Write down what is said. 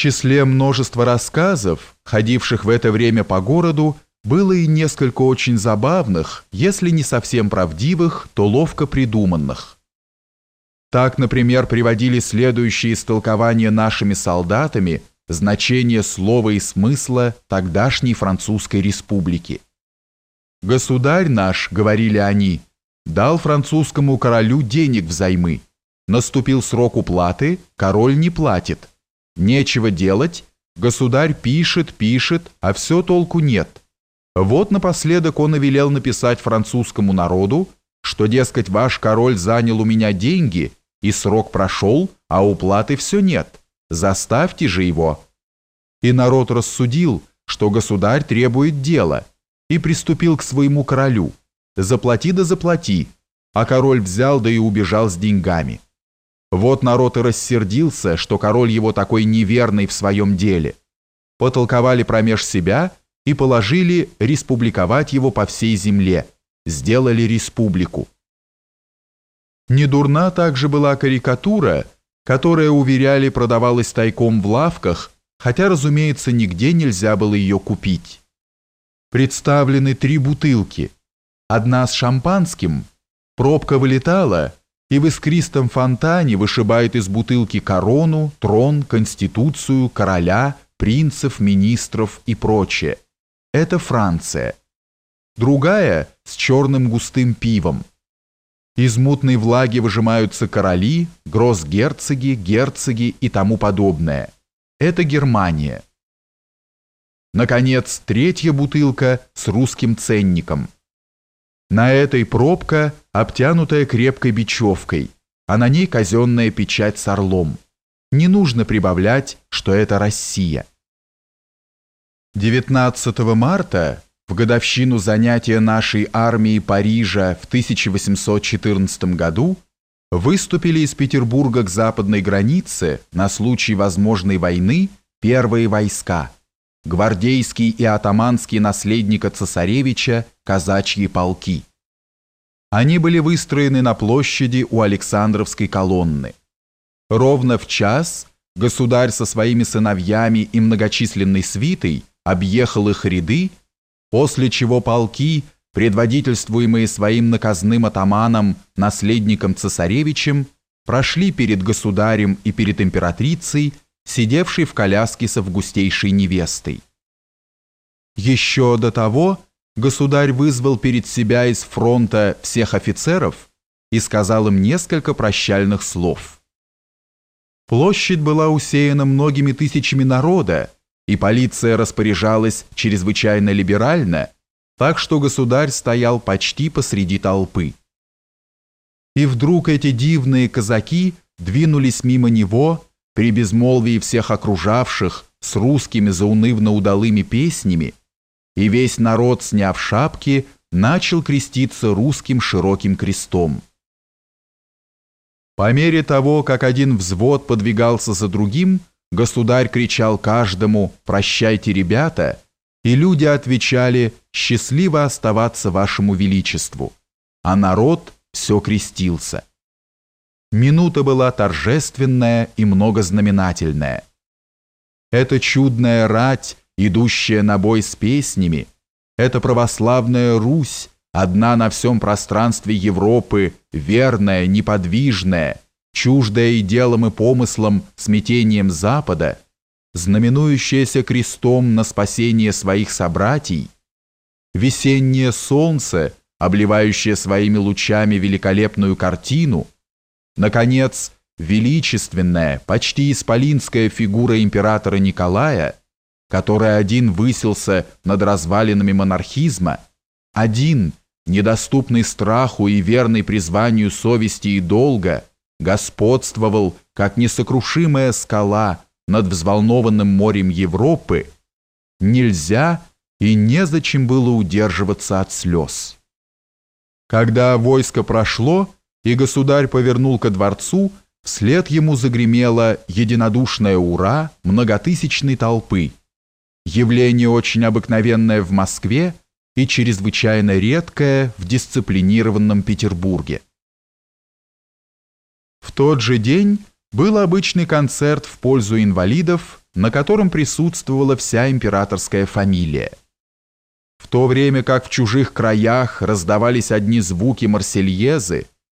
числе множества рассказов, ходивших в это время по городу, было и несколько очень забавных, если не совсем правдивых, то ловко придуманных. Так, например, приводили следующие истолкования нашими солдатами значение слова и смысла тогдашней Французской республики. «Государь наш», — говорили они, — «дал французскому королю денег взаймы. Наступил срок уплаты, король не платит. Нечего делать, государь пишет, пишет, а все толку нет. Вот напоследок он и велел написать французскому народу, что, дескать, ваш король занял у меня деньги, и срок прошел, а уплаты все нет. Заставьте же его. И народ рассудил, что государь требует дела, и приступил к своему королю. Заплати да заплати, а король взял да и убежал с деньгами. Вот народ и рассердился, что король его такой неверный в своем деле. Потолковали промеж себя и положили республиковать его по всей земле, сделали республику. Недурна также была карикатура, которая, уверяли, продавалась тайком в лавках, хотя, разумеется, нигде нельзя было ее купить. Представлены три бутылки. Одна с шампанским, пробка вылетала, и в искристом фонтане вышибает из бутылки корону, трон, конституцию, короля, принцев, министров и прочее. Это Франция. Другая с черным густым пивом. Из мутной влаги выжимаются короли, гроссгерцоги, герцоги и тому подобное. Это Германия. Наконец, третья бутылка с русским ценником – на этой пробка, обтянутая крепкой бечевкой, а на ней казенная печать с орлом. Не нужно прибавлять, что это Россия. 19 марта, в годовщину занятия нашей армии Парижа в 1814 году, выступили из Петербурга к западной границе на случай возможной войны первые войска – гвардейский и атаманский наследника цесаревича казачьи полки. Они были выстроены на площади у Александровской колонны. Ровно в час государь со своими сыновьями и многочисленной свитой объехал их ряды, после чего полки, предводительствуемые своим наказным атаманом, наследником цесаревичем, прошли перед государем и перед императрицей сидевший в коляске с августейшей невестой. Еще до того государь вызвал перед себя из фронта всех офицеров и сказал им несколько прощальных слов. Площадь была усеяна многими тысячами народа, и полиция распоряжалась чрезвычайно либерально, так что государь стоял почти посреди толпы. И вдруг эти дивные казаки двинулись мимо него при безмолвии всех окружавших с русскими заунывно-удалыми песнями, и весь народ, сняв шапки, начал креститься русским широким крестом. По мере того, как один взвод подвигался за другим, государь кричал каждому «Прощайте, ребята!» и люди отвечали «Счастливо оставаться вашему величеству!» А народ все крестился. Минута была торжественная и многознаменательная. Эта чудная рать, идущая на бой с песнями, эта православная Русь, одна на всем пространстве Европы, верная, неподвижная, чуждая и делом и помыслом смятением Запада, знаменующаяся крестом на спасение своих собратьей, весеннее солнце, обливающее своими лучами великолепную картину – Наконец, величественная, почти исполинская фигура императора Николая, который один высился над развалинами монархизма, один, недоступный страху и верный призванию совести и долга, господствовал, как несокрушимая скала над взволнованным морем Европы, нельзя и незачем было удерживаться от слез. Когда войско прошло, и государь повернул ко дворцу, вслед ему загремело единодушное «Ура!» многотысячной толпы. Явление очень обыкновенное в Москве и чрезвычайно редкое в дисциплинированном Петербурге. В тот же день Был обычный концерт в пользу инвалидов, на котором присутствовала вся императорская фамилия. В то время как в чужих краях раздавались одни звуки марсельезы,